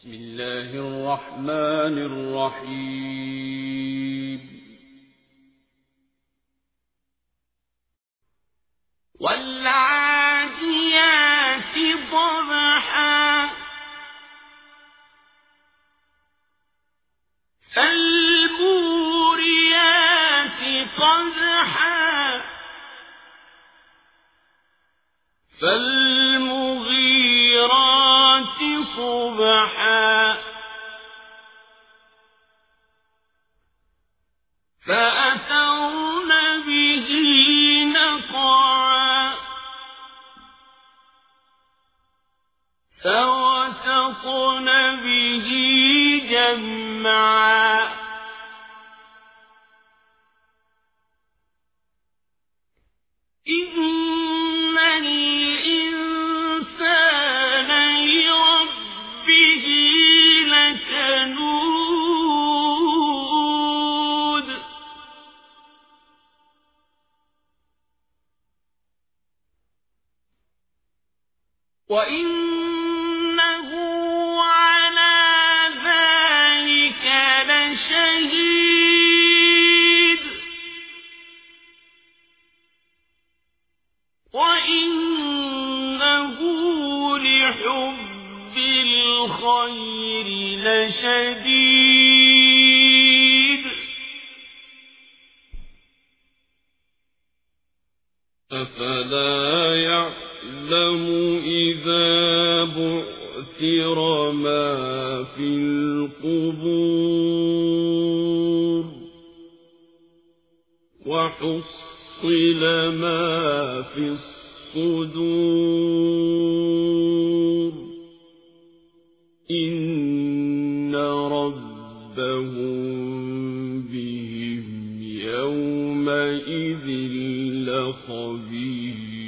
بسم الله الرحمن الرحيم. والعاديات ضبحا. فالموريات قدحا. فالمغيرات صبحا. فأثرن به نقعا. فوسطن به جمعا. وإنه على ذلك لشهيد وإنه لحب الخير لشديد أفلا يعلم إذا بعثر ما في القبور وحصل ما في الصدور إن ربهم بهم يومئذ لخبير